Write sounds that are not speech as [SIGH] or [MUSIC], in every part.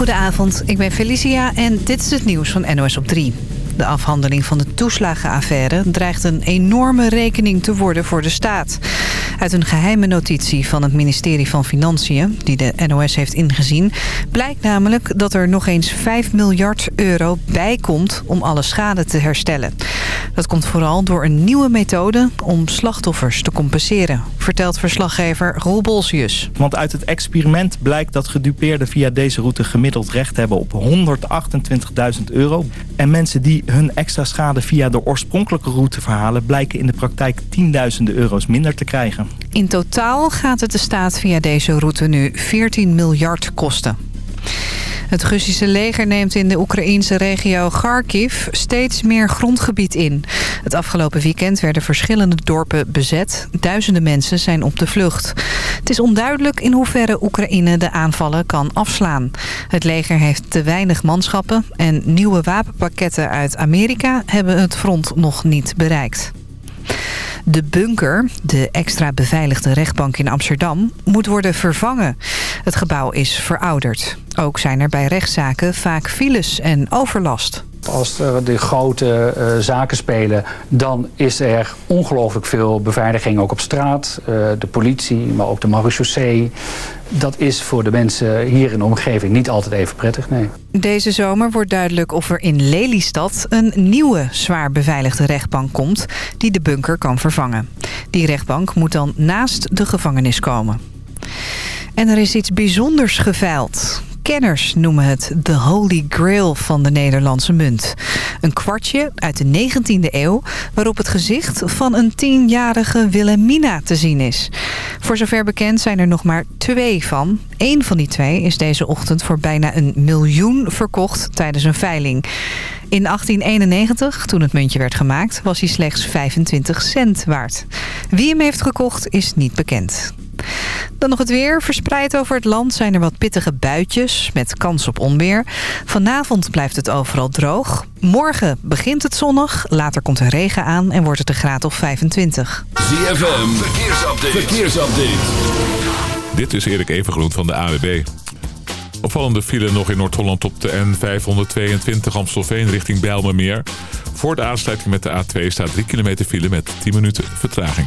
Goedenavond, ik ben Felicia en dit is het nieuws van NOS op 3. De afhandeling van de toeslagenaffaire dreigt een enorme rekening te worden voor de staat. Uit een geheime notitie van het ministerie van Financiën, die de NOS heeft ingezien... blijkt namelijk dat er nog eens 5 miljard euro bij komt om alle schade te herstellen. Dat komt vooral door een nieuwe methode om slachtoffers te compenseren, vertelt verslaggever Roel Bolsius. Want uit het experiment blijkt dat gedupeerden via deze route gemiddeld recht hebben op 128.000 euro. En mensen die hun extra schade via de oorspronkelijke route verhalen... blijken in de praktijk tienduizenden euro's minder te krijgen. In totaal gaat het de staat via deze route nu 14 miljard kosten. Het Russische leger neemt in de Oekraïense regio Kharkiv steeds meer grondgebied in. Het afgelopen weekend werden verschillende dorpen bezet. Duizenden mensen zijn op de vlucht. Het is onduidelijk in hoeverre Oekraïne de aanvallen kan afslaan. Het leger heeft te weinig manschappen en nieuwe wapenpakketten uit Amerika hebben het front nog niet bereikt. De bunker, de extra beveiligde rechtbank in Amsterdam, moet worden vervangen. Het gebouw is verouderd. Ook zijn er bij rechtszaken vaak files en overlast. Als er de grote uh, zaken spelen, dan is er ongelooflijk veel beveiliging ook op straat. Uh, de politie, maar ook de marechaussee. Dat is voor de mensen hier in de omgeving niet altijd even prettig, nee. Deze zomer wordt duidelijk of er in Lelystad een nieuwe zwaar beveiligde rechtbank komt... die de bunker kan vervangen. Die rechtbank moet dan naast de gevangenis komen. En er is iets bijzonders geveild. Kenners noemen het de holy grail van de Nederlandse munt. Een kwartje uit de 19e eeuw waarop het gezicht van een tienjarige Wilhelmina te zien is. Voor zover bekend zijn er nog maar twee van. Eén van die twee is deze ochtend voor bijna een miljoen verkocht tijdens een veiling. In 1891, toen het muntje werd gemaakt, was hij slechts 25 cent waard. Wie hem heeft gekocht is niet bekend. Dan nog het weer. Verspreid over het land zijn er wat pittige buitjes met kans op onweer. Vanavond blijft het overal droog. Morgen begint het zonnig, later komt er regen aan en wordt het een graad of 25. ZFM, verkeersupdate. verkeersupdate. Dit is Erik Evengroen van de AWB. Opvallende file nog in Noord-Holland op de N522 Amstelveen richting Bijlmermeer. Voor de aansluiting met de A2 staat 3 kilometer file met 10 minuten vertraging.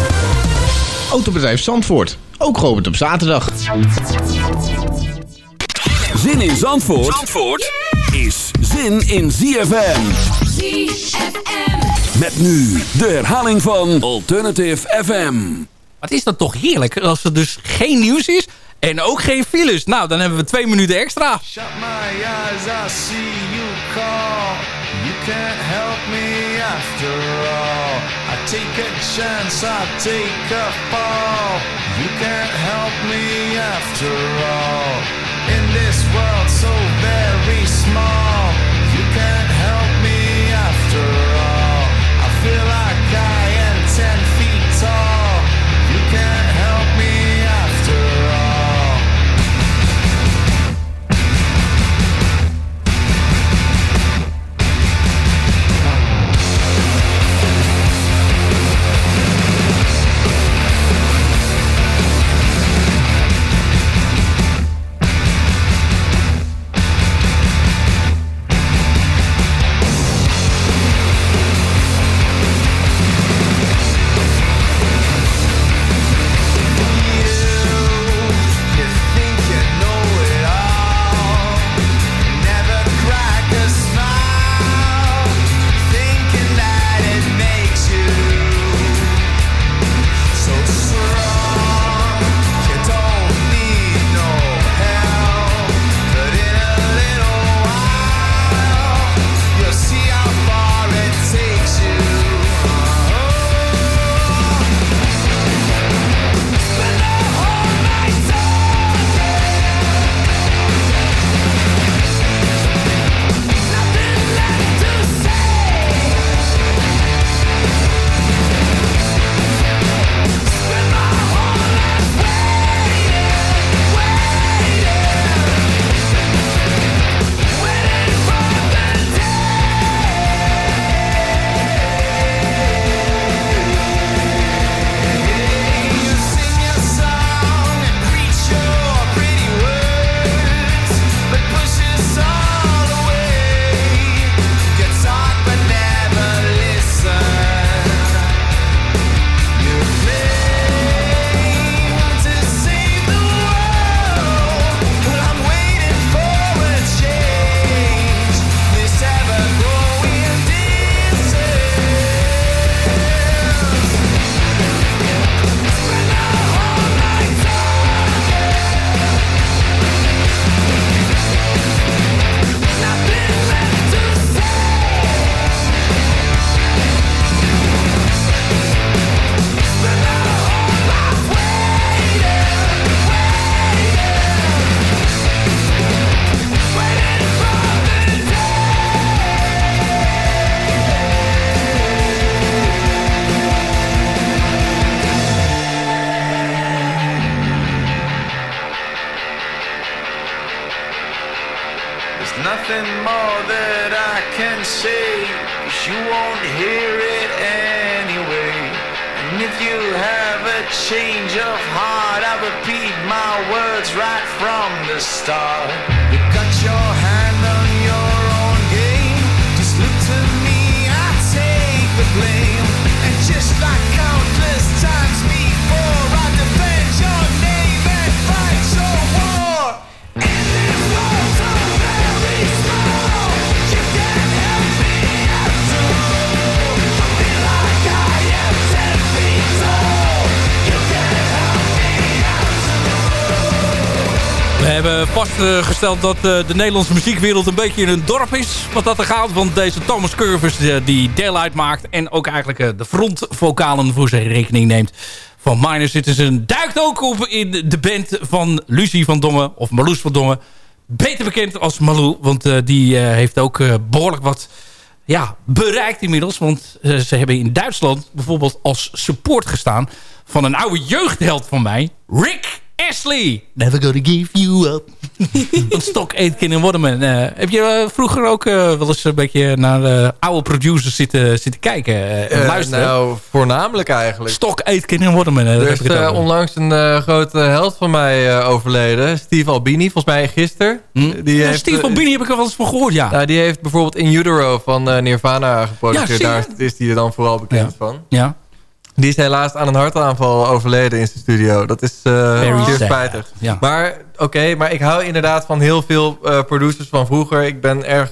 Autobedrijf Zandvoort, ook geopend op zaterdag. Zin in Zandvoort, Zandvoort is zin in ZFM. ZFM. Met nu de herhaling van Alternative FM. Wat is dat toch heerlijk als er dus geen nieuws is en ook geen files. Nou, dan hebben we twee minuten extra. Shut my eyes, I see you call. You can't help me after all. Take a chance, I take a fall. You can't help me after all. In this world vastgesteld dat eh, de Nederlandse muziekwereld een beetje een dorp is. Wat dat er gaat. Want deze Thomas Curvers eh, die deel uitmaakt. En ook eigenlijk eh, de frontvokalen voor zijn rekening neemt. Van Minor Citizen duikt ook op in de band van Lucie van Dongen. Of Marloes van Dongen. Beter bekend als Malou. Want die heeft ook eh, behoorlijk wat ja, bereikt inmiddels. Want ze hebben in Duitsland bijvoorbeeld als support gestaan... van een oude jeugdheld van mij. Rick Astley. Never gonna give you up. [LAUGHS] Van Stok, Aitken en Waterman. Eh, heb je eh, vroeger ook eh, wel eens een beetje naar eh, oude producers zitten, zitten kijken eh, en luisteren? nou, voornamelijk eigenlijk. Stok, Aitken en Waterman. eh, Er is onlangs een eh, grote held van mij eh, overleden. Steve Albini, volgens mij gisteren. Hm? Die Ja, heeft, Steve Albini heb ik er wel eens van gehoord, ja. Nou, die heeft bijvoorbeeld In Utero van eh, Nirvana geproduceerd. Ja. Daar is hij er dan vooral bekend Ja. van. ja. Die is helaas aan een hartaanval overleden in zijn studio. Dat is Very zeer spijtig. Ja. Maar oké, maar ik hou inderdaad van heel veel eh, producers van vroeger. Ik ben erg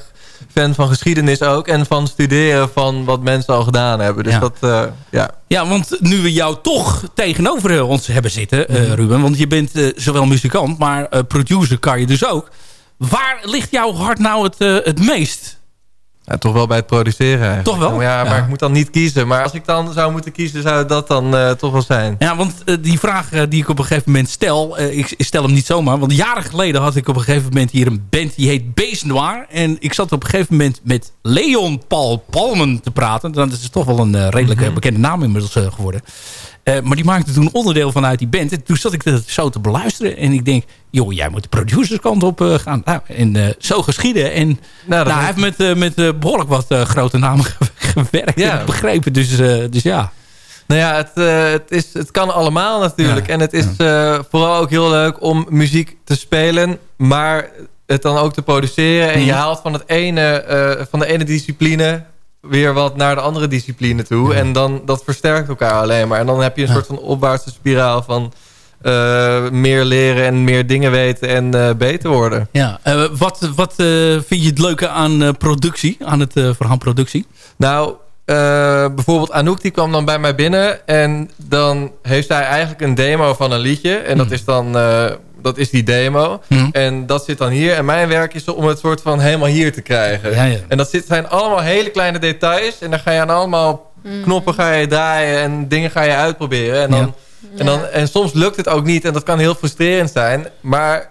fan van geschiedenis ook. En van studeren van wat mensen al gedaan hebben. Dus Ja. dat, eh, ja. Ja, want nu we jou toch tegenover ons hebben zitten, Mhm. Ruben. Want je bent zowel muzikant, maar producer kan je dus ook. Waar ligt jouw hart nou het, het meest? Ja, toch wel bij het produceren eigenlijk. Toch wel? Ja, maar Ja. ik moet dan niet kiezen. Maar als ik dan zou moeten kiezen, zou dat dan eh, toch wel zijn. Ja, want eh, die vraag eh, die ik op een gegeven moment stel... ik, stel hem niet zomaar. Want jaren geleden had ik op een gegeven moment hier een band... die heet Beest Noir. En ik zat op een gegeven moment met Leon Paul Palmen te praten. Dat is toch wel een redelijk eh, bekende naam inmiddels geworden. Eh, maar die maakte toen onderdeel vanuit die band. En toen zat ik dat zo te beluisteren. En ik denk, joh, jij moet de producerskant op eh, gaan. Nou, en eh, zo geschieden. En Nou, nou, hij heeft met, met eh, behoorlijk wat grote namen [LAUGHS] gewerkt. Ja. begrepen. Dus, dus ja. Nou ja, het, het, is, het kan allemaal natuurlijk. Ja. En het is vooral ook heel leuk om muziek te spelen, maar het dan ook te produceren. En je Mhm. haalt van, het ene, van de ene discipline weer wat naar de andere discipline toe. En dan, dat versterkt elkaar alleen maar. En dan heb je een Ja. soort van opwaartse spiraal van eh, meer leren en meer dingen weten en eh, beter worden. Ja, eh, wat, wat vind je het leuke aan productie, aan het verhaal productie? Nou, bijvoorbeeld Anouk die kwam dan bij mij binnen. En dan heeft zij eigenlijk een demo van een liedje. En dat Hmm. is dan dat is die demo. Hmm. En dat zit dan hier. En mijn werk is om het soort van helemaal hier te krijgen. Ja, ja. En dat zit, zijn allemaal hele kleine details. En dan ga je aan allemaal knoppen ga je draaien. En dingen ga je uitproberen. En, dan, Ja. en, dan, en soms lukt het ook niet. En dat kan heel frustrerend zijn. Maar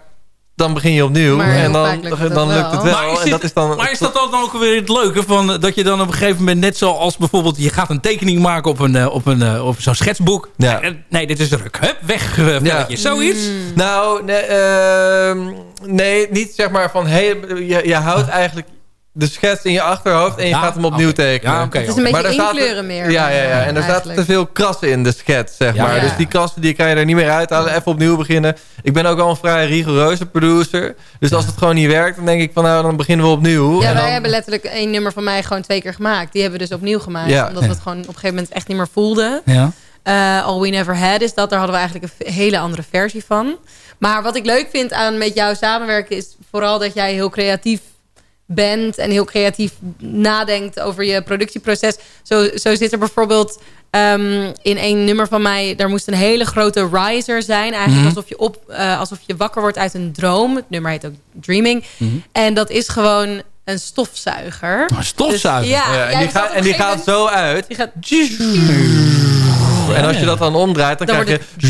dan begin je opnieuw. Maar en dan, lukt het dan wel. lukt het wel. Maar is, en dat is dan, maar is dat dan ook weer het leuke? Van, eh, dat je dan op een gegeven moment net zoals bijvoorbeeld... je gaat een tekening maken op, een, eh, op, een, eh, op zo'n schetsboek. Ja. Nee, dit is druk. Hup, weg. Zoiets? Nou, nee, ehm, nee, niet zeg maar van... Hey, je, je houdt [LAUGHS] eigenlijk de schets in je achterhoofd... en je Ja, gaat hem opnieuw tekenen. Ja, oké. Het is een Maar beetje daar zaten- inkleuren meer. Ja, ja, ja. En er zaten te veel krassen in de schets, zeg Ja, maar. ja. Dus die krassen die kan je er niet meer uithalen. Even opnieuw beginnen. Ik ben ook wel een vrij rigoureuze producer. Dus als het gewoon niet werkt, dan denk ik van... nou, dan beginnen we opnieuw. Ja, En wij dan- hebben letterlijk één nummer van mij gewoon twee keer gemaakt. Die hebben we dus opnieuw gemaakt. Ja. Omdat we het gewoon op een gegeven moment echt niet meer voelden. Ja. Eh, All We Never Had is dat. Daar hadden we eigenlijk een hele andere versie van. Maar wat ik leuk vind aan met jou samenwerken... is vooral dat jij heel creatief bent... en heel creatief nadenkt over je productieproces. Zo, zo zit er bijvoorbeeld ehm, in één nummer van mij... daar moest een hele grote riser zijn. Eigenlijk Mhm. alsof, je op, eh, alsof je wakker wordt uit een droom. Het nummer heet ook Dreaming. Mhm. En dat is gewoon een stofzuiger. Een stofzuiger? Dus, ja, Ja, en die, gaat, en die gaat zo uit. Die gaat... En als je dat dan omdraait, dan, Dan krijg je...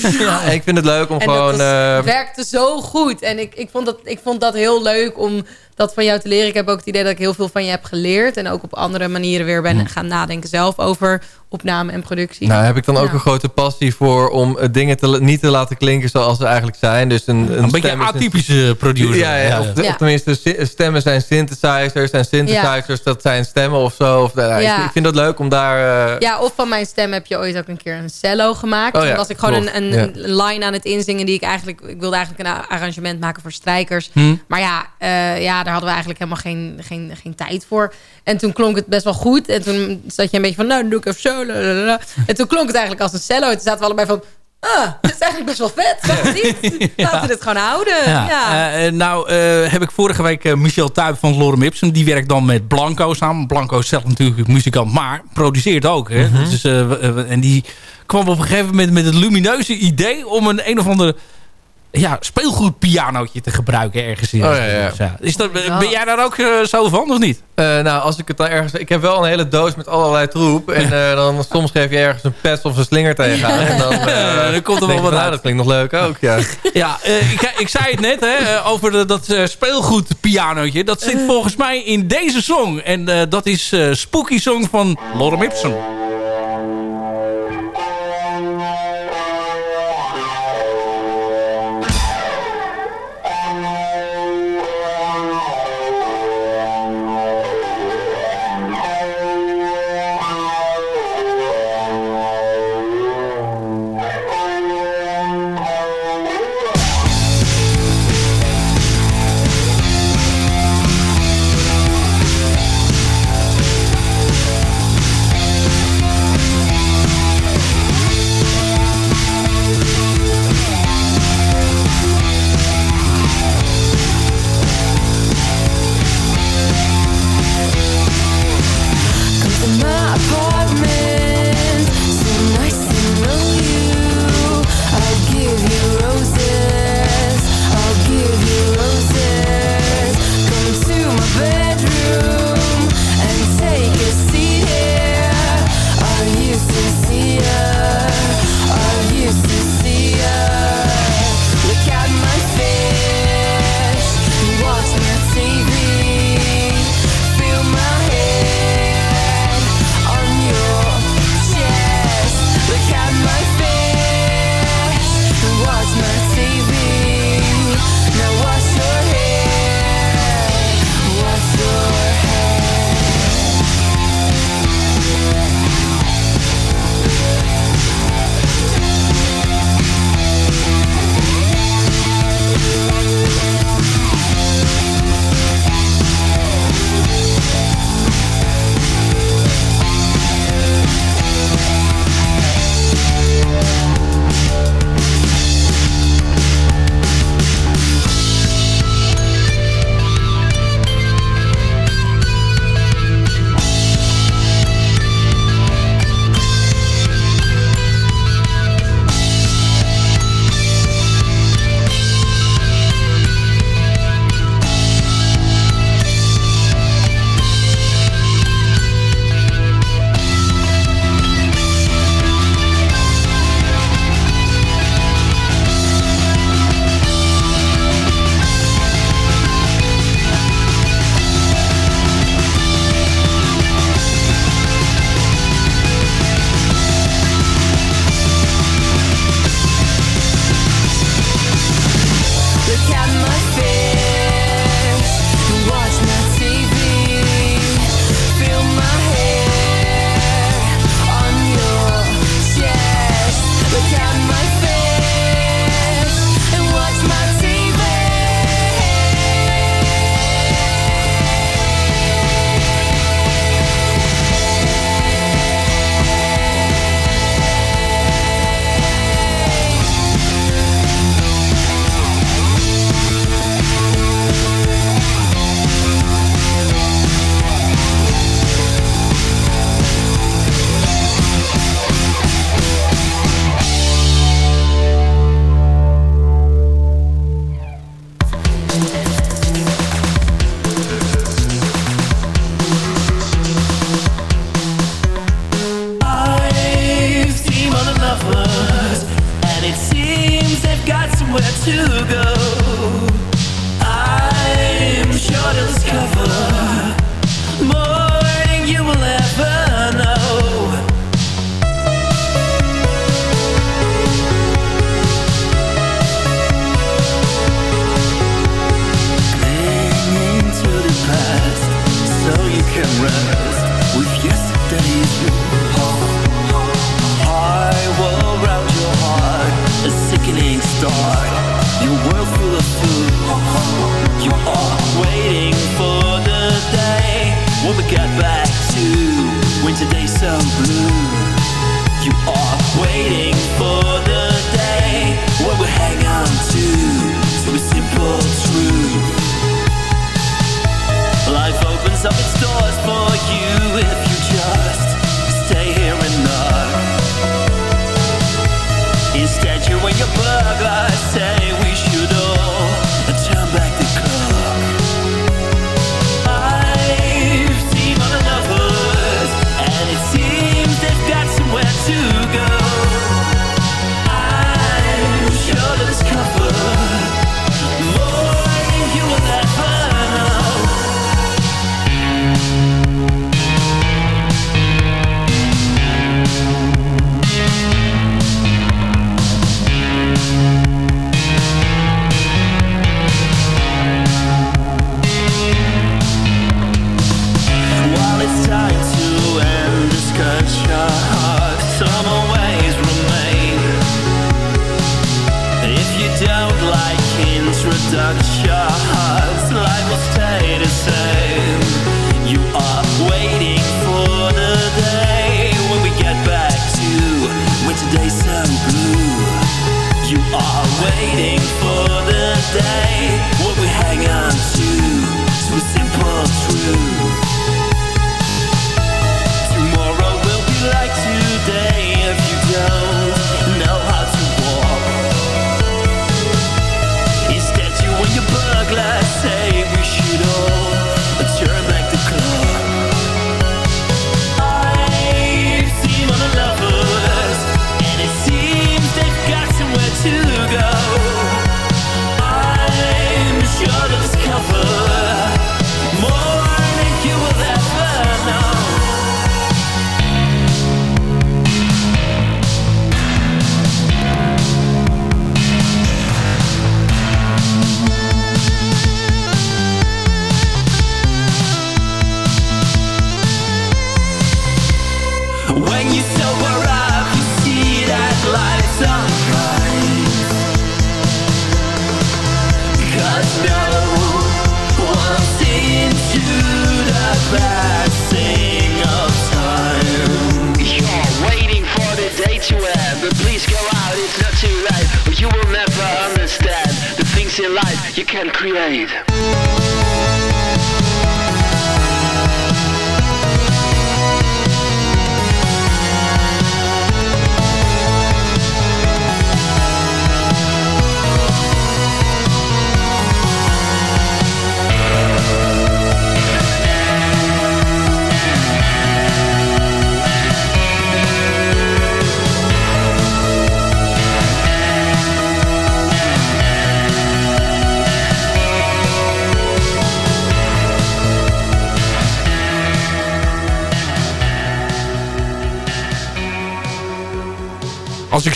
[LAUGHS] Ja, ik vind het leuk om En gewoon... was- eh, werkte zo goed. En ik, ik, vond dat, ik vond dat heel leuk om dat van jou te leren. Ik heb ook het idee dat ik heel veel van je heb geleerd. En ook op andere manieren weer ben gaan nadenken zelf over opname en productie. Nou, heb ik dan ook Ja. een grote passie voor om eh, dingen te, niet te laten klinken zoals ze eigenlijk zijn. Dus een, een, Een beetje atypische producer. Ja, ja, Ja. of tenminste, stemmen zijn synthesizers en synthesizers, dat zijn stemmen of zo. Of, nou, Ja. ik, ik vind dat leuk om daar... eh, Ja, of van mijn stem heb je ooit ook een keer een cello gemaakt. Oh Toen was ik gewoon een, een, line aan het inzingen die ik eigenlijk... Ik wilde eigenlijk een arrangement maken voor strijkers. Hm. Maar ja, eh, ja, daar hadden we eigenlijk helemaal geen, geen, geen tijd voor. En toen klonk het best wel goed. En toen zat je een beetje van, nou, doe ik even zo. En toen klonk het eigenlijk als een cello. Toen zaten we allebei van, ah, dit is eigenlijk best wel vet. Wacht niet. Laten we dit gewoon houden. Ja. Ja. Eh, eh, nou eh, heb ik vorige week Michel Tuip van Lorem Ipsum. Die werkt dan met Blanco samen. Blanco is zelf natuurlijk muzikant, maar produceert ook. Hè? Mhm. dus, en die kwam op een gegeven moment met het lumineuze idee... om een een of ander ja, speelgoedpianootje te gebruiken ergens in. Oh, ja. Dus. Is dat, ben jij daar ook eh, zo van of niet? eh, nou, als ik het dan ergens... Ik heb wel een hele doos met allerlei troep. En [LAUGHS] eh, dan soms geef je ergens een pet of een slinger tegenaan. En dan, [LAUGHS] eh, Ja, dan komt er wel wat nou, uit. dat klinkt nog leuk ook, ja. [LAUGHS] Ja, eh, ik, ik zei het net hè, over de, dat eh, speelgoedpianootje. Dat zit volgens mij in deze song. En eh, dat is eh, Spooky Song van Lorem Ipsum.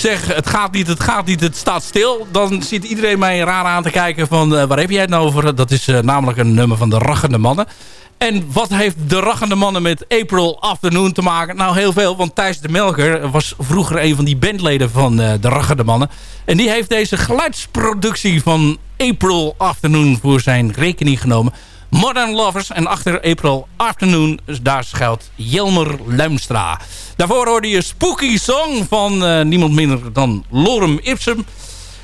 Zeg, het gaat niet, het gaat niet, het staat stil... dan zit iedereen mij raar aan te kijken van... eh, waar heb jij het nou over? Dat is eh, namelijk een nummer van de Rachende Mannen. En wat heeft de Rachende Mannen met April Afternoon te maken? Nou, heel veel, want Thijs de Melker was vroeger een van die bandleden van eh, de Rachende Mannen. En die heeft deze geluidsproductie van April Afternoon voor zijn rekening genomen... Modern Lovers. En achter April Afternoon, daar schuilt Jelmer Luimstra. Daarvoor hoorde je Spooky Song van eh, niemand minder dan Lorem Ipsum.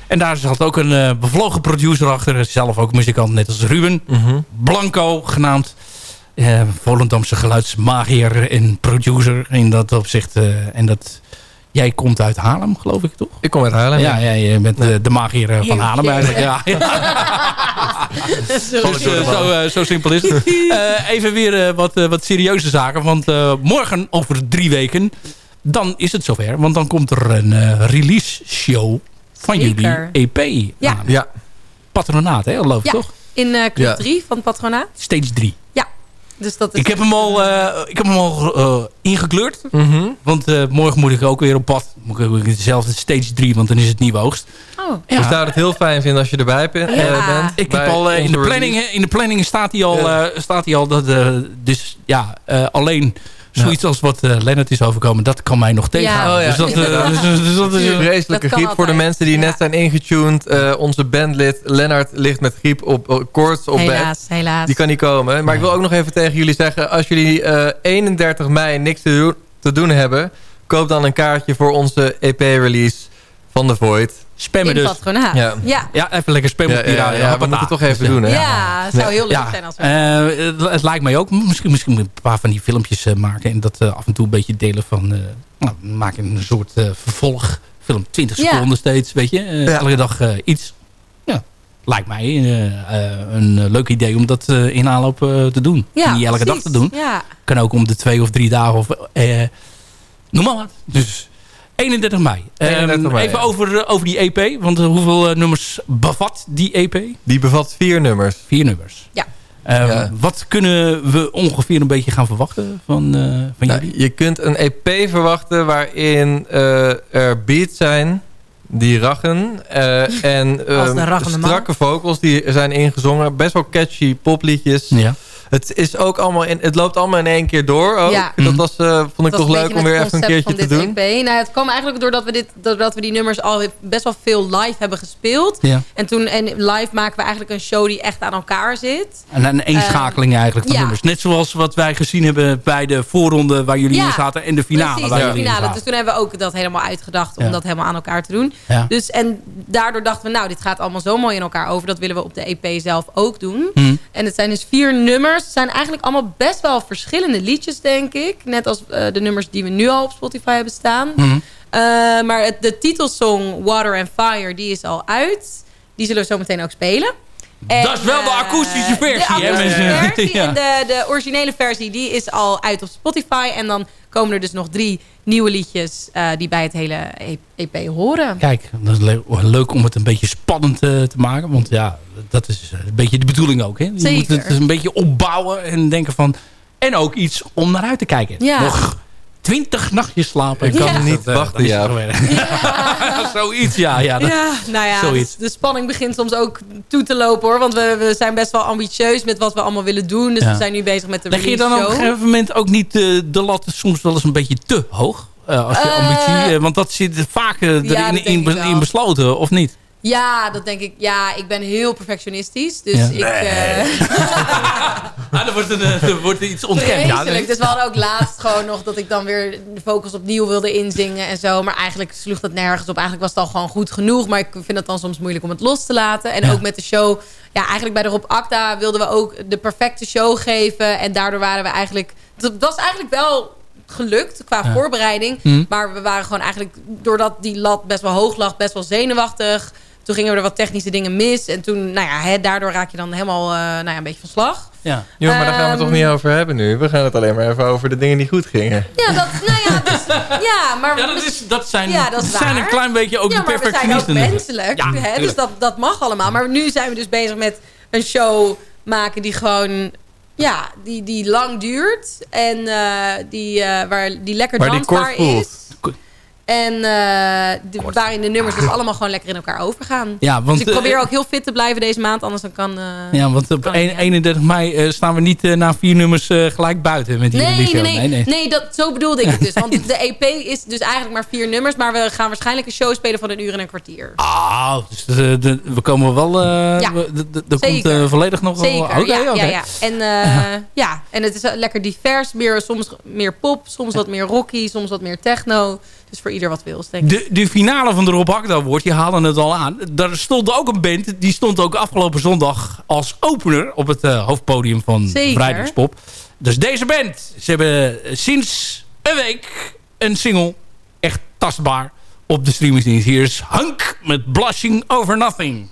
En daar zat ook een eh, bevlogen producer achter. Zelf ook muzikant, net als Ruben. Blanco genaamd. Eh Volendamse geluidsmagier en producer in dat opzicht. eh, en dat... Jij komt uit Haarlem, geloof ik, toch? Ik kom uit Haarlem. Ja, ja je bent de magier van Haarlem eigenlijk. Ja. [LAUGHS] [LAUGHS] [LAUGHS] Dus, eh, zo, eh, zo simpel is het. [LAUGHS] Eh, even weer eh, wat, wat serieuze zaken. Want eh, morgen over drie weken... dan is het zover. Want dan komt er een eh, release show van Zeker. jullie EP Ja. aan. Ja. Patronaat, hè? Geloof ik, Ja, toch? in eh club Ja. 3 van het patronaat. Stage 3. Ja, dus dat is... Ik heb hem al, [LAUGHS] eh, ik heb hem al eh, ingekleurd. Mhm. Want eh, morgen moet ik ook weer op pad. Moet ik ook dezelfde stage 3, want dan is het nieuwe oogst. Oh, Ik zou het heel fijn vinden als je erbij bent. Ja. bent Ik heb al in, de planning, in de planning staat hij al. Ja. eh, staat hij al dat, eh, dus ja, eh, alleen zoiets als wat uh, Lennart is overkomen, dat kan mij nog tegenhouden. Oh. Dus dat, uh, dus, dus dat is een vreselijke griep voor de mensen die net zijn ingetuned. Uh, onze bandlid Lennart ligt met griep op koorts op helaas, bed. Helaas, Die kan niet komen. Maar ik wil ook nog even tegen jullie zeggen... als jullie 31 mei niks te doen, te doen hebben... koop dan een kaartje voor onze EP-release van The Void. Spammen dus. Ja. ja. Ja. even lekker spammen op die radio. Ja, we moeten het toch even doen, hè? Ja, het zou heel leuk zijn als we... Uh, het, het, lijkt mij ook. Misschien, misschien een paar van die filmpjes uh, maken. En dat uh, af en toe een beetje delen van... nou, maak een soort vervolgfilm. 20 seconden steeds, weet je. Elke dag iets. Ja, lijkt mij een leuk idee om dat in aanloop te doen. Ja, niet elke precies. dag te doen. Ja. Kan ook om de twee of drie dagen. Of, noem maar wat. Dus... 31 mei. 31 mei even ja. over, over die EP. Want hoeveel uh, nummers bevat die EP? Die bevat vier nummers. Vier nummers. Ja. Um, ja. Wat kunnen we ongeveer een beetje gaan verwachten van, uh, van nou, jullie? Je kunt een EP verwachten waarin uh, er beats zijn die rachen. en strakke vocals die zijn ingezongen. Best wel catchy popliedjes. Ja. Het, is ook allemaal in, het loopt allemaal in één keer door. Ook. Ja. Dat was, uh, vond ik dat toch leuk om weer even een keertje te doen. EP. Nou, het kwam eigenlijk doordat we, dit, doordat we die nummers al best wel veel live hebben gespeeld. Ja. En toen en live maken we eigenlijk een show die echt aan elkaar zit. En een eenschakeling uh, eigenlijk van ja. nummers. Net zoals wat wij gezien hebben bij de voorronde waar jullie ja. in zaten. En de finale Precies, waar de jullie finale. in. Dus toen hebben we ook dat helemaal uitgedacht om Ja. dat helemaal aan elkaar te doen. Ja. Dus, en daardoor dachten we, nou, dit gaat allemaal zo mooi in elkaar over. Dat willen we op de EP zelf ook doen. Hm. En het zijn dus vier nummers. Het zijn eigenlijk allemaal best wel verschillende liedjes, denk ik. Net als uh, de nummers die we nu al op Spotify hebben staan. Hm. Uh, maar het, de titelsong Water and Fire, die is al uit. Die zullen we zo meteen ook spelen. En, dat is wel de akoestische versie, de hè, akoestische versie [LAUGHS] Ja. en de, de originele versie, die is al uit op Spotify. En dan komen er dus nog drie nieuwe liedjes uh, die bij het hele EP horen. Kijk, dat is le leuk om het een beetje spannend uh, te maken. Want ja, dat is een beetje de bedoeling ook. Hè? Je Zeker. moet het een beetje opbouwen en denken van... En ook iets om naar uit te kijken. Ja. Nog twintig nachtjes slapen. Ik kan Ja. niet Dat, uh, wachten, ja. [LAUGHS] ja. Zoiets, ja. ja, dat, Ja, nou ja, Zoiets. de spanning begint soms ook toe te lopen hoor. Want we, we zijn best wel ambitieus met wat we allemaal willen doen. Dus Ja. we zijn nu bezig met de Leg je dan op een gegeven moment ook niet de, de lat soms wel eens een beetje te hoog? Uh, als je Uh, ambitie... Uh, want dat zit vaak uh, ja, erin in, in besloten, of niet? Ja, dat denk ik. Ja, ik ben heel perfectionistisch. Dus Ja. ik... eh, [LAUGHS] Ah, er, wordt een, uh, er wordt iets ontkend. Ja, Vreselijk. Dus we hadden ook laatst gewoon nog dat ik dan weer de focus opnieuw wilde inzingen en zo. Maar eigenlijk sloeg dat nergens op. Eigenlijk was het al gewoon goed genoeg. Maar ik vind het dan soms moeilijk om het los te laten. En Ja. ook met de show. Ja, eigenlijk bij de Rob Acta wilden we ook de perfecte show geven. En daardoor waren we eigenlijk... Het was eigenlijk wel gelukt qua Ja. voorbereiding. Hm. Maar we waren gewoon eigenlijk... Doordat die lat best wel hoog lag, best wel zenuwachtig. Toen gingen er wat technische dingen mis. En toen, nou ja, hè, daardoor raak je dan helemaal eh, nou ja, een beetje van slag. Ja. Jo, maar daar gaan we het Ehm, toch niet over hebben nu? We gaan het alleen maar even over de dingen die goed gingen. Ja, dat, nou ja, dus, ja, maar... Ja, dat, is, dat zijn, Ja, dat is zijn een klein beetje ook ja, de maar we zijn ook perfectionisten. menselijk. Ja, hè, dus dat, dat mag allemaal. Maar nu zijn we dus bezig met een show maken die gewoon... Ja, die, die lang duurt. En eh, die, eh, waar, die lekker Maar die dansbaar is. En eh, de- waarin de nummers dus allemaal gewoon lekker in elkaar overgaan. Ja, want, dus ik probeer eh, ook heel fit te blijven deze maand. Anders dan kan... eh, Ja, want op kan een- niet, ja. 31 mei eh, staan we niet na vier nummers gelijk buiten met die, Nee, die nee, show. nee, nee. dat, zo bedoelde ik het dus. [LAUGHS] Want de EP is dus eigenlijk maar vier nummers. Maar we gaan waarschijnlijk een show spelen van een uur en een kwartier. Ah, dus de, de- we komen wel... eh Ja, de- de- Er komt volledig nog... wel- Zeker, Oké, ja, oké. ja, ja. En, eh, ja, en het is lekker divers. Meer, soms meer pop, soms wat meer rocky, soms wat meer techno. Dus voor ieder wat wil, denk ik. De, de finale van de Rob Award, je haalde het al aan. Daar stond ook een band, die stond ook afgelopen zondag als opener op het eh, hoofdpodium van. Vrijdagspop. Dus deze band, ze hebben sinds een week een single, echt tastbaar, op de streamingsdienst. Hier is Hunk met Blushing Over Nothing.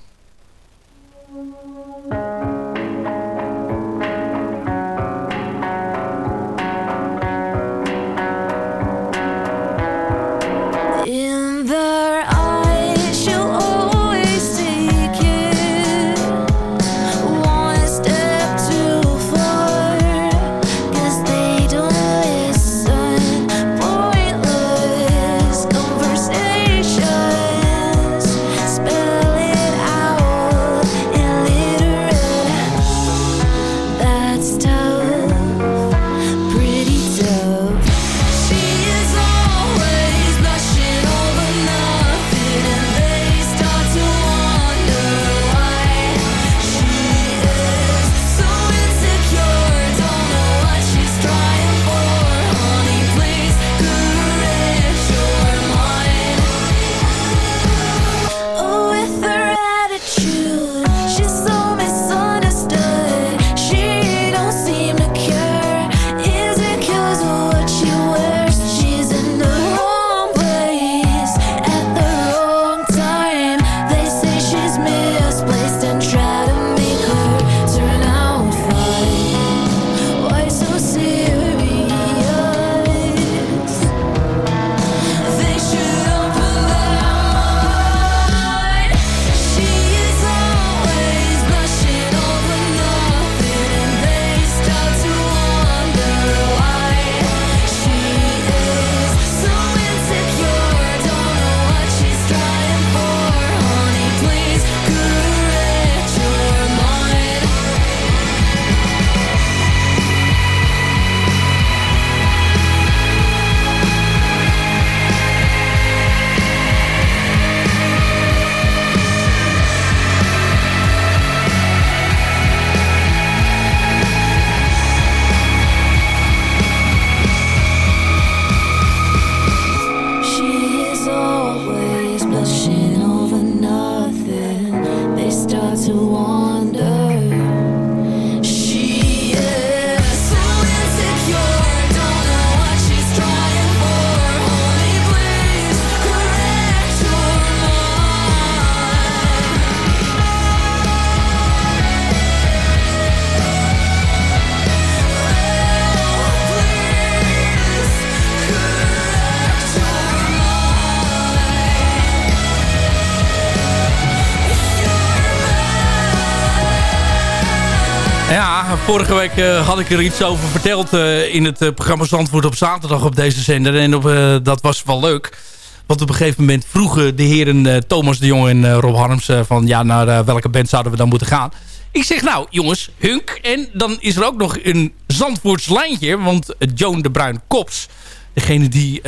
Vorige week uh, had ik er iets over verteld uh, in het uh, programma Zandvoort op zaterdag op deze zender. En op, dat was wel leuk. Want op een gegeven moment vroegen de heren Thomas de Jong en Rob Harms van ja, naar welke band zouden we dan moeten gaan. Ik zeg nou jongens, Hunk. En dan is er ook nog een Zandvoorts lijntje. Want Joan de Bruin Kops, degene die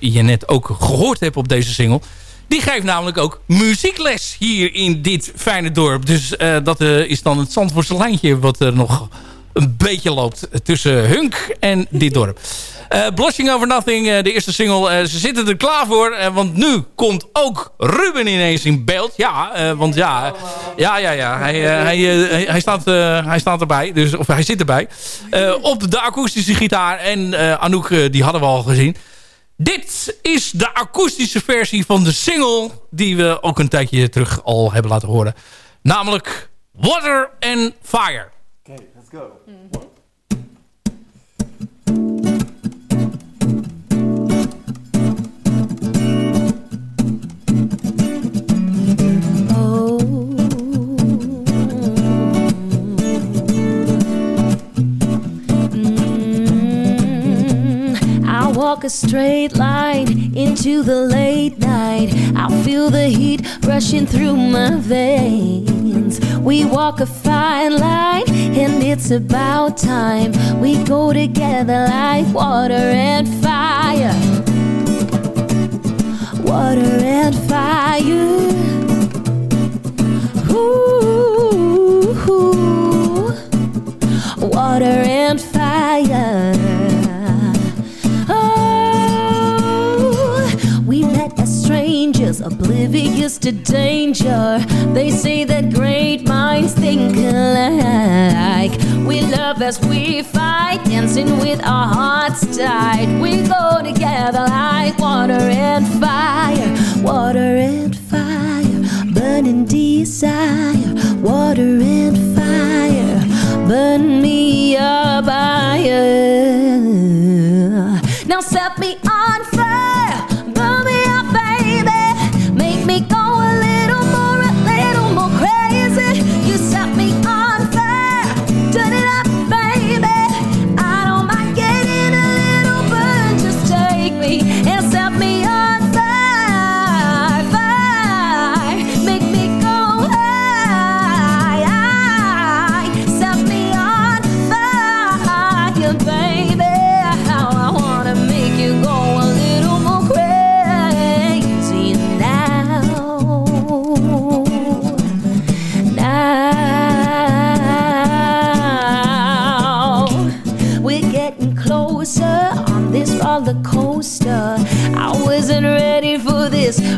je net ook gehoord hebt op deze single die geeft namelijk ook muziekles hier in dit fijne dorp. Dus uh, dat uh, is dan het Zandvoortse wat er nog een beetje loopt tussen Hunk en dit dorp. Uh, Blushing Over Nothing, de eerste single. ze zitten er klaar voor, want nu komt ook Ruben ineens in beeld. Ja, want ja, ja, ja, ja. Hij, hij, hij, staat, hij staat erbij, dus, of hij zit erbij. op de akoestische gitaar en Anouk, die hadden we al gezien. Dit is de akoestische versie van de single... die we ook een tijdje terug al hebben laten horen. Namelijk Water and Fire. Oké, okay, let's go. Walk a straight line into the late night. I feel the heat rushing through my veins. We walk a fine line, and it's about time we go together like water and fire. Water and fire. Ooh, water and fire. Strangers, oblivious to danger. They say that great minds think alike. We love as we fight, dancing with our hearts tied. We go together like water and fire, water and fire, burning desire, water and fire, burn me up higher.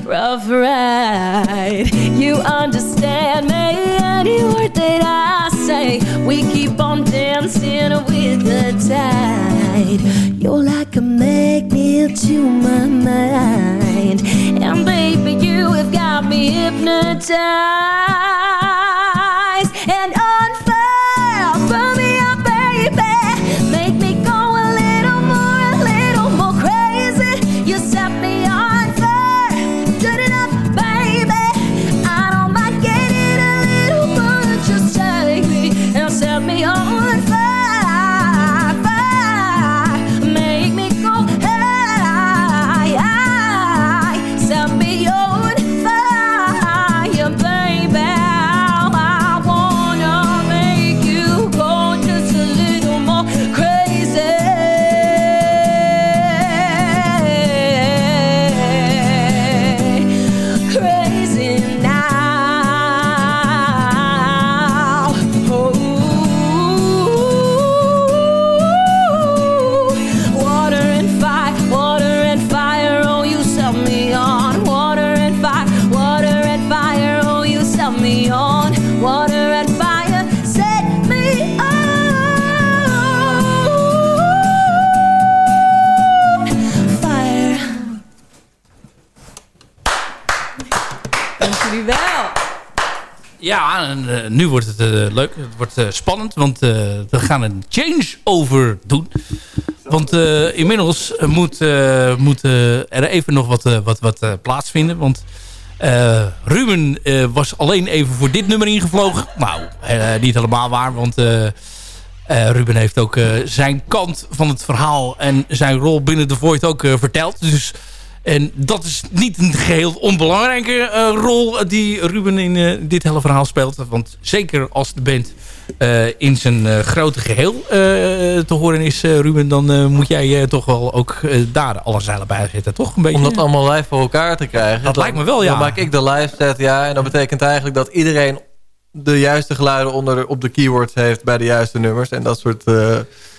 Rough ride. You understand me, any word that I say. We keep on dancing with the tide. You're like a magnet to my mind, and baby, you have got me hypnotized. Ja, en uh, nu wordt het uh, leuk. Het wordt uh, spannend, want we gaan een change-over doen. Want inmiddels moet, moet er even nog wat, wat, wat plaatsvinden. Want Ruben was alleen even voor dit nummer ingevlogen. Nou, niet helemaal waar, want... Ruben heeft ook zijn kant van het verhaal en zijn rol binnen de Void ook verteld. Dus en dat is niet een geheel onbelangrijke uh, rol die Ruben in uh, dit hele verhaal speelt. Want zeker als de band uh, in zijn grote geheel te horen is, Ruben... dan moet jij toch wel ook daar alle zeilen bij zetten, toch? Een beetje, Om dat allemaal live voor elkaar te krijgen. Dat lijkt me wel, ja. Dan maak ik de live set, ja. En dat betekent eigenlijk dat iedereen de juiste geluiden onder, op de keywords heeft... bij de juiste nummers en dat soort...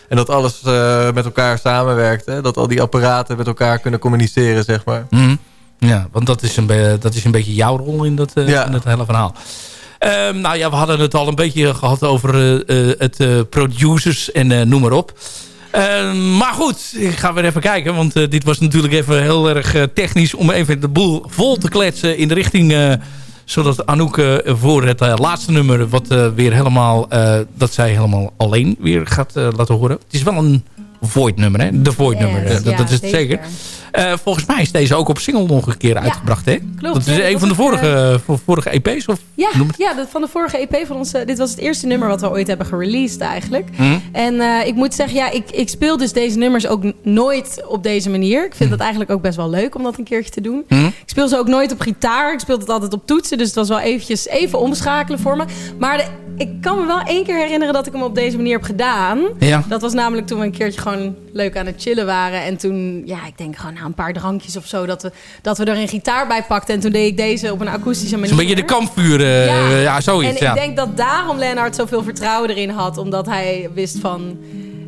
En dat alles uh, met elkaar samenwerkt. Hè? Dat al die apparaten met elkaar kunnen communiceren, zeg maar. Mm Ja, want dat is, een dat is een beetje jouw rol in dat, uh, ja. in dat hele verhaal. Um, nou ja, we hadden het al een beetje gehad over uh, het producers en noem maar op. Ehm, maar goed, ik ga weer even kijken. Want dit was natuurlijk even heel erg technisch... om even de boel vol te kletsen in de richting zodat Anouk uh, voor het uh, laatste nummer... wat uh, weer helemaal... dat zij helemaal alleen weer gaat laten horen. Het is wel een Void nummer, hè? De Void nummer. Yes, dat, ja, dat, is het zeker. Uh, volgens mij is deze ook op single nog een keer uitgebracht, hè? Klopt. Dat is een van de vorige, uh, vorige EP's? Of ja, ja de, van de vorige EP van ons. Uh, dit was het eerste nummer wat we ooit hebben gereleased eigenlijk. Mm. En ik moet zeggen, ja, ik, ik speel dus deze nummers ook nooit op deze manier. Ik vind mm. dat eigenlijk ook best wel leuk om dat een keertje te doen. Mm. Ik speel ze ook nooit op gitaar. Ik speel het altijd op toetsen. Dus het was wel eventjes even omschakelen voor me. Maar de ik kan me wel één keer herinneren dat ik hem op deze manier heb gedaan. Ja. Dat was namelijk toen we een keertje gewoon leuk aan het chillen waren. En toen, ja, ik denk gewoon na een paar drankjes of zo... dat we, dat we er een gitaar bij pakten. En toen deed ik deze op een akoestische manier. Een beetje de kampvuur, uh, ja. ja. zoiets. En ja. ik denk dat daarom Lennart zoveel vertrouwen erin had. Omdat hij wist van...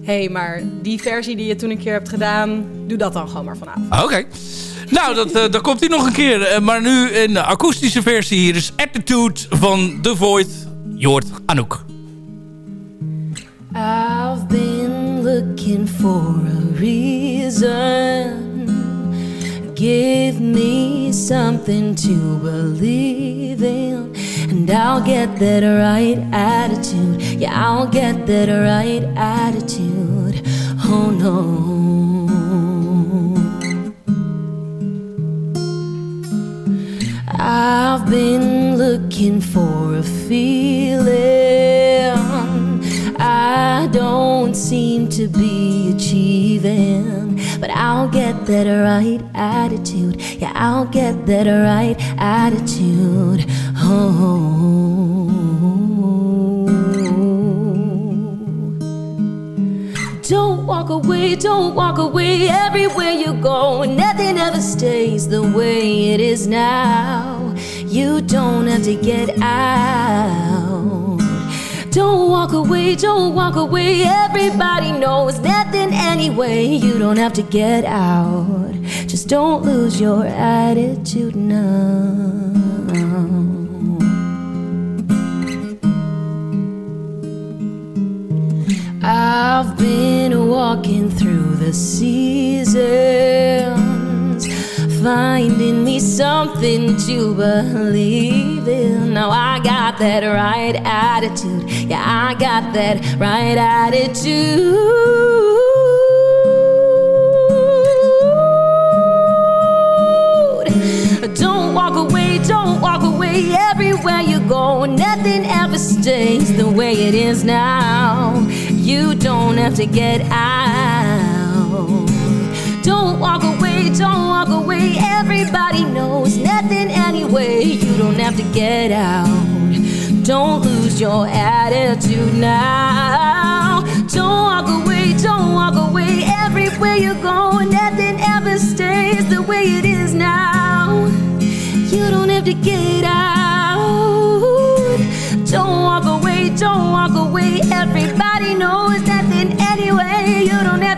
Hé, hey, maar die versie die je toen een keer hebt gedaan... doe dat dan gewoon maar vanavond. Oké. Nou, dat, uh, dan komt hij nog een keer. Uh, maar nu in de akoestische versie. Hier is Attitude van The Void... Je hoort Anouk. I've been looking for a reason Give me something to believe in. And I'll get that right attitude. Yeah, I'll get that right attitude. Oh no. I've been looking for a feeling I don't seem to be achieving But I'll get that right attitude Yeah, I'll get that right attitude Oh Don't walk away, don't walk away everywhere you go. Nothing ever stays the way it is now. You don't have to get out. Don't walk away, don't walk away. Everybody knows nothing anyway. You don't have to get out. Just don't lose your attitude now. I've been walking through the seasons, finding me something to believe in. Now I got that right attitude. Yeah, I got that right attitude. Don't walk away, don't walk away. Everywhere you go, nothing ever stays the way it is now. You don't have to get out. Don't walk away, don't walk away. Everybody knows nothing anyway. You don't have to get out. Don't lose your attitude now. Don't walk away, don't walk away. Everywhere you go, nothing ever stays the way it is now. You don't have to get out. Don't walk away, don't walk away. Everybody knows nothing anyway. You don't have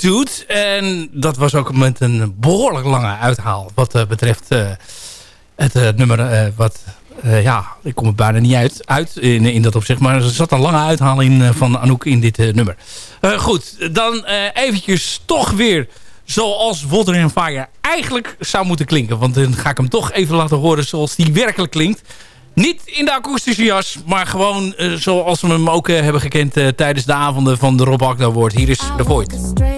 doet En dat was ook met een behoorlijk lange uithaal. Wat eh, betreft eh, het eh, nummer wat... ja, ik kom er bijna niet uit, uit in, in dat opzicht. Maar er zat een lange uithaal in van Anouk in dit nummer. goed, dan eventjes toch weer zoals Water in Fire eigenlijk zou moeten klinken. Want dan ga ik hem toch even laten horen zoals die werkelijk klinkt. Niet in de akoestische jas, maar gewoon zoals we hem ook hebben gekend... Tijdens de avonden van de Rob Agda Award. Hier is The Void.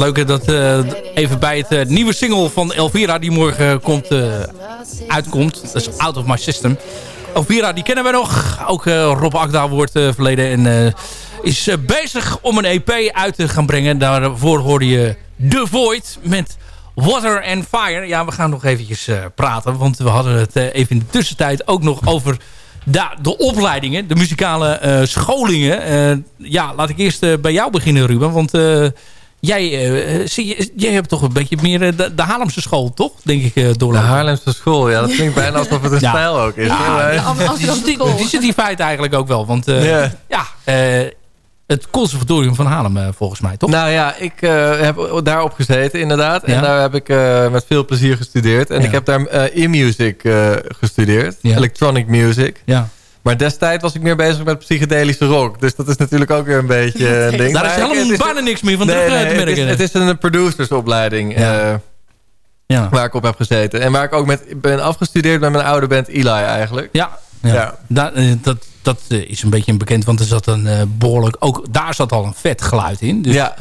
leuke dat eh, even bij het eh, nieuwe single van Elvira... die morgen komt, eh, uitkomt. Dat is Out of My System. Elvira, die kennen we nog. Ook Rob Akda wordt verleden. En is bezig om een EP uit te gaan brengen. Daarvoor hoorde je The Void met Water and Fire. Ja, we gaan nog eventjes praten. Want we hadden het even in de tussentijd ook nog over... Da, de opleidingen, de muzikale scholingen. Ja, laat ik eerst bij jou beginnen, Ruben. Want jij, eh, zie je, jij hebt toch een beetje meer eh, de, de Haarlemse school, toch? Denk ik, eh door De Haarlemse school, ja. Dat klinkt bijna alsof het een [LAUGHS] Ja. stijl ook is. Ja, ja, die, is- die, die zit die feit eigenlijk ook wel. Want eh, Ja. ja, eh, het conservatorium van Haarlem eh, volgens mij, toch? Nou ja, ik eh, heb daarop gezeten inderdaad. Ja. En daar heb ik eh, met veel plezier gestudeerd. En Ja. ik heb daar eh, e-music eh, gestudeerd. Ja. Electronic music. Ja. Maar destijds was ik meer bezig met psychedelische rock. Dus dat is natuurlijk ook weer een beetje [LAUGHS] een ding. Daar is helemaal bijna niks meer van Nee, terug eh, nee, te het is, merken. het is een producersopleiding Ja. eh, ja. waar ik op heb gezeten. En waar ik ook met ben afgestudeerd met mijn oude band Eli eigenlijk. Ja, ja. Ja. Da- eh, dat, dat is een beetje bekend, want er zat een eh, behoorlijk... Ook daar zat al een vet geluid in. Dus, ja,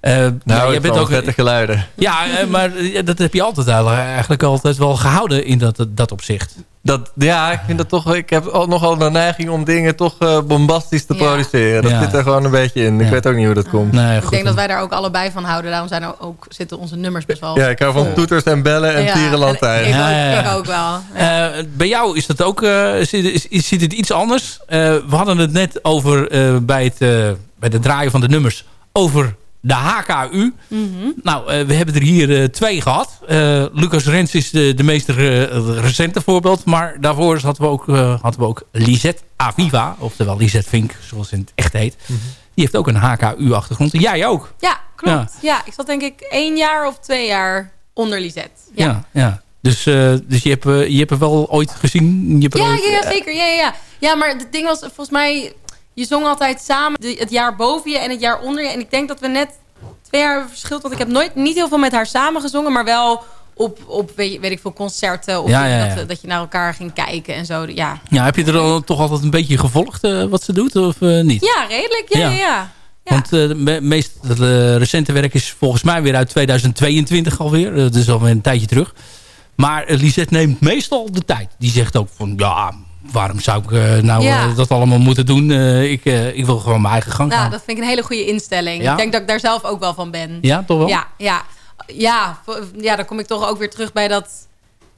eh, nou, ja, ik jij bent ook vette geluiden. Ja, eh, maar eh, dat heb je altijd eigenlijk- eigenlijk altijd wel gehouden in dat, dat opzicht. Dat, ja, ik vind dat toch... Ik heb al, nogal de neiging om dingen toch bombastisch te Ja. produceren. Dat Ja. zit er gewoon een beetje in. Ik Ja. weet ook niet hoe dat komt. Nee, Ik goed. denk dat wij daar ook allebei van houden. Daarom zijn er ook, zitten onze nummers best wel... Ja, ik hou van toeters en bellen en Ja, tierenlantijn. Ik, Ja, ook, ja, ja. ik ook wel. Ja. Eh, bij jou is dat ook eh, zit, is, is- zit het iets anders. Eh, we hadden het net over eh, bij, het, bij de draaien van de nummers over de HKU. Nou, eh, we hebben er hier eh, twee gehad. Eh, Lucas Rens is de, de meest recente voorbeeld. Maar daarvoor hadden we ook, eh, hadden we ook Lisette Aviva. Oftewel Lisette Vink, zoals ze in het echt heet. Mhm. Die heeft ook een HKU-achtergrond. Jij ook. Ja, klopt. Ja. ik zat denk ik één jaar of twee jaar onder Lisette. Ja, Ja, ja. Dus, eh, dus je, hebt, je hebt er wel ooit gezien? Je hebt ja, ooit- ja, ja, zeker. Ja, ja, ja. ja, maar het ding was volgens mij... Je zong altijd samen de- het jaar boven je en het jaar onder je. En ik denk dat we net twee jaar hebben verschild. Want ik heb nooit niet heel veel met haar samen gezongen. Maar wel op, op weet, ik veel, concerten. Of Ja, ja, Dat, ja. dat je naar elkaar ging kijken en zo. Ja, Ja, heb je er dan toch altijd een beetje gevolgd eh, wat ze doet of eh, niet? ja redelijk. Ja, Ja. Want eh, de me- meest het, recente werk is volgens mij weer uit 2022 alweer. Dat is alweer een tijdje terug. Maar Lisette neemt meestal de tijd. Die zegt ook van ja, waarom zou ik eh, nou Ja. eh, dat allemaal moeten doen? Eh, ik, eh, ik wil gewoon mijn eigen gang Nou, gaan. dat vind ik een hele goede instelling. Ja? Ik denk dat ik daar zelf ook wel van ben. Ja, toch wel? Ja, ja. Ja, ja, dan kom ik toch ook weer terug bij dat...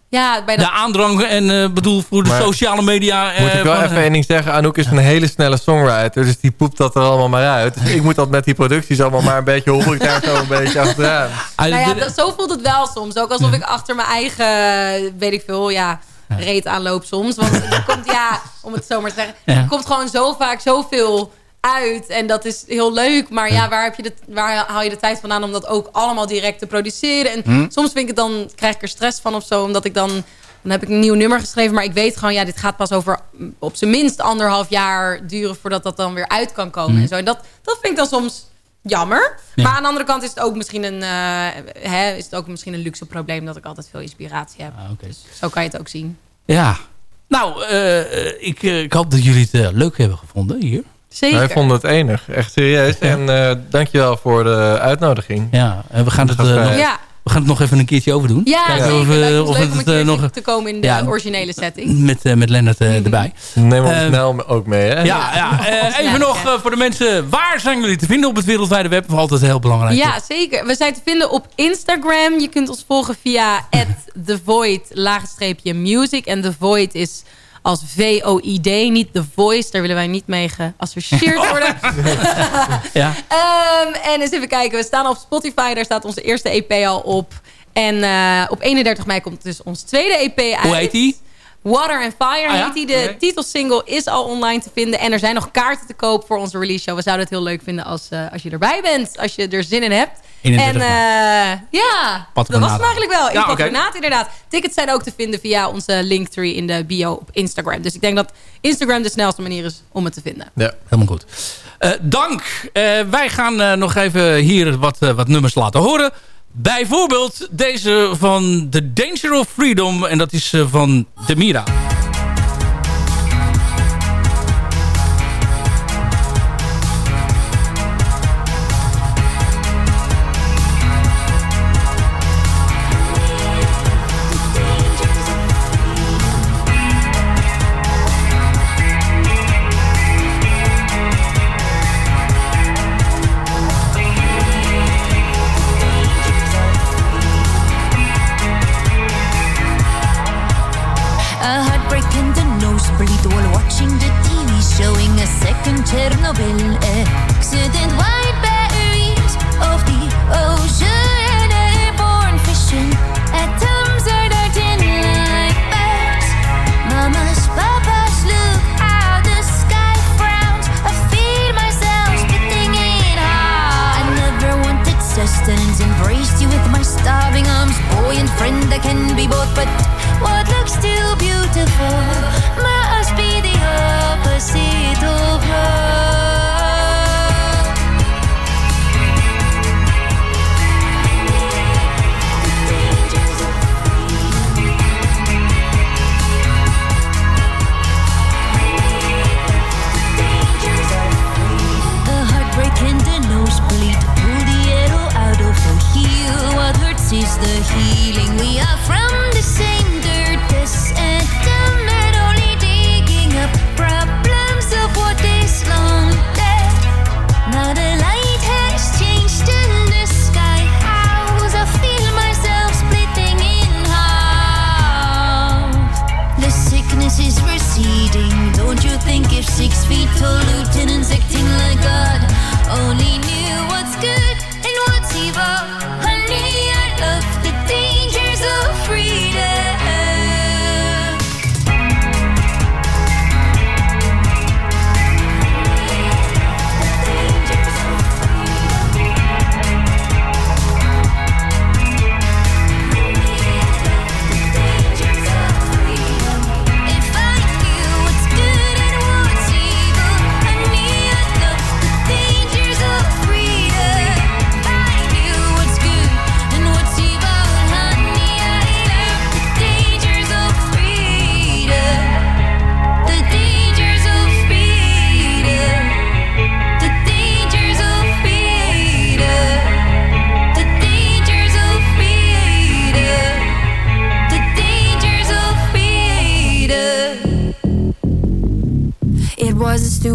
Ja, bij dat... De aandrang en eh, bedoel voor de Maar- sociale media. Moet ik wel van, even één ding zeggen. Anouk is een hele snelle songwriter. Dus die poept dat er allemaal maar uit. Dus ik moet dat met die producties allemaal maar een beetje... hobbel ik daar zo een beetje achteraan. Nou ja, dat- zo voelt het wel soms. Ook alsof ik achter mijn eigen, weet ik veel, ja, reet aanloop soms. Want er [LAUGHS] komt, ja, om het zo maar te zeggen, er komt gewoon zo vaak zoveel uit. En dat is heel leuk. Maar ja, waar, heb je de, waar haal je de tijd vandaan om dat ook allemaal direct te produceren? En Hm. soms vind ik het dan, krijg ik er stress van of zo. Omdat ik dan, dan heb ik een nieuw nummer geschreven. Maar ik weet gewoon, ja, dit gaat pas over op zijn minst anderhalf jaar duren voordat dat dan weer uit kan komen. Hm. En zo. En dat, dat vind ik dan soms jammer. Ja. Maar aan de andere kant is het ook misschien een, eh, hè, is het ook misschien een luxe probleem dat ik altijd veel inspiratie heb. Dus zo kan je het ook zien. Ja. Nou, eh, ik, eh, ik hoop dat jullie het leuk hebben gevonden hier. Zeker. Wij vonden het enig. Echt serieus. En eh dankjewel voor de uitnodiging. Ja, en we gaan het, Dat, nog, Ja. We gaan het nog even een keertje overdoen. Ja, Kijken zeker. of, ons of leuk het om een eh, nog te komen in de Ja. originele setting. met, eh, met Lennart eh, erbij. Neem ons snel ook mee, hè? Ja, ja. [LAUGHS] eh, even nog voor de mensen. Waar zijn jullie te vinden op het wereldwijde web? Altijd heel belangrijk. Ja, zeker. We zijn te vinden op Instagram. Je kunt ons volgen via [LAUGHS] @thevoid laagstreepje music en The Void is als V-O-I-D, niet The Voice. Daar willen wij niet mee geassocieerd worden. [LAUGHS] Ja. Ehm, en eens even kijken. We staan op Spotify. Daar staat onze eerste EP al op. En eh, op 31 mei komt dus ons tweede EP uit. Hoe heet die? Water and Fire Ah, ja? heet die. De Oké. titelsingle is al online te vinden. En er zijn nog kaarten te koop voor onze release show. We zouden het heel leuk vinden als, eh, als je erbij bent. Als je er zin in hebt. 31 en eh, ja, dat was hem eigenlijk wel. In Ja, inderdaad. Tickets zijn ook te vinden via onze linktree in de bio op Instagram. Dus ik denk dat Instagram de snelste manier is om het te vinden. Ja. Helemaal goed. Eh, dank. Eh, wij gaan nog even hier wat, wat nummers laten horen. Bijvoorbeeld deze van The Danger of Freedom. En dat is van Demira. Chernobyl. Eh.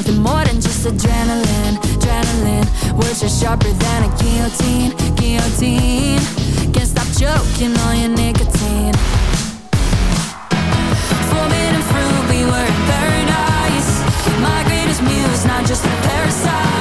You're nothing more than just adrenaline, adrenaline. Words are sharper than a guillotine, guillotine. Can't stop choking on your nicotine. Forbidden fruit, we were in paradise. My greatest muse, not just a parasite.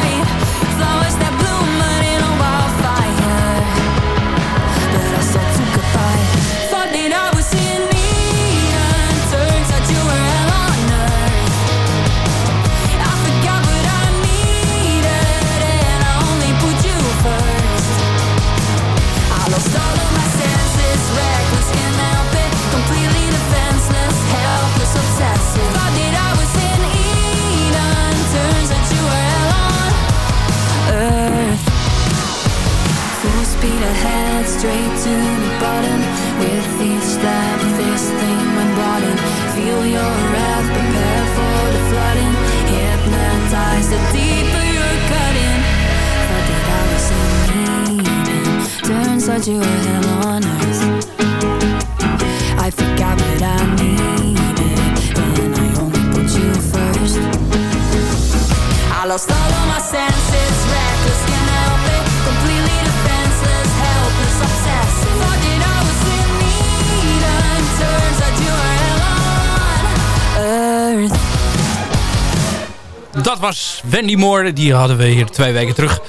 Was Wendy Moore. Die hadden we hier twee weken terug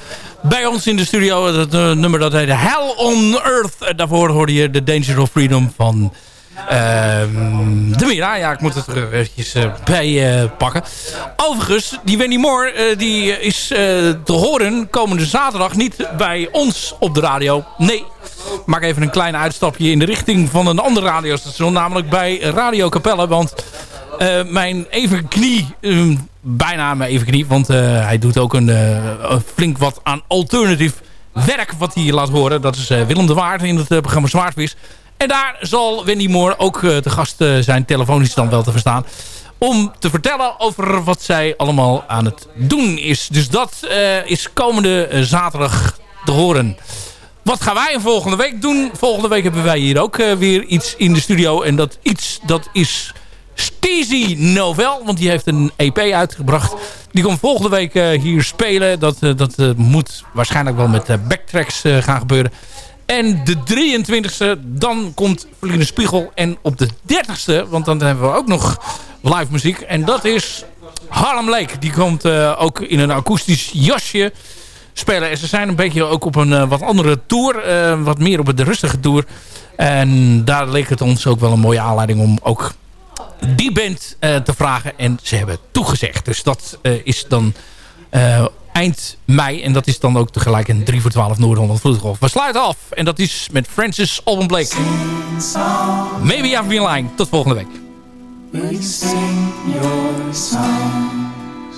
bij ons in de studio. Dat eh, nummer dat heette Hell on Earth. Daarvoor hoorde je The Danger of Freedom van ehm, de Mira. Ja, ik moet het er eventjes eh, bij eh, pakken. Overigens, die Wendy Moore die is te horen komende zaterdag niet bij ons op de radio. Nee, maak even een klein uitstapje in de richting van een ander radiostation. Namelijk bij Radio Capelle. Want mijn even knie, eh, bijna mijn even knie, want eh, hij doet ook een, eh, een flink wat aan alternatief werk wat hij laat horen. Dat is eh, Willem de Waard in het programma Zwaardvis. En daar zal Wendy Moore ook te gast zijn, telefonisch dan wel te verstaan. Om te vertellen over wat zij allemaal aan het doen is. Dus dat is komende zaterdag te horen. Wat gaan wij volgende week doen? Volgende week hebben wij hier ook weer iets in de studio. En dat iets, dat is Steezy Novel. Want die heeft een EP uitgebracht. Die komt volgende week eh, hier spelen. Dat, eh, dat eh, moet waarschijnlijk wel met backtracks gaan gebeuren. En de 23e, dan komt Verliene Spiegel. En op de 30e, want dan hebben we ook nog live muziek. En dat is Harlem Lake. Die komt ook in een akoestisch jasje spelen. En ze zijn een beetje ook op een wat andere tour. wat meer op de rustige tour. En daar leek het ons ook wel een mooie aanleiding om ook die band eh, te vragen. En ze hebben toegezegd. Dus dat eh, is dan eh, eind mei. En dat is dan ook tegelijk een 3 voor 12 Noord-Holland Vloedgolf. We sluiten af. En dat is met Francis Alban Blake. Maybe I've been lying. Tot volgende week. Will sing your songs?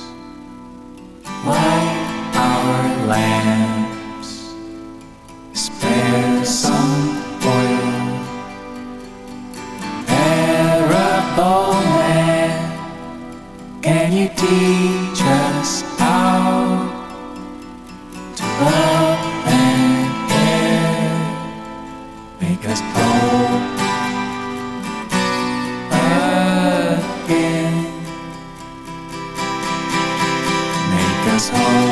Light our lamps. Spare some. Parable man, can you teach us how to love and care? Make us whole again. Make us whole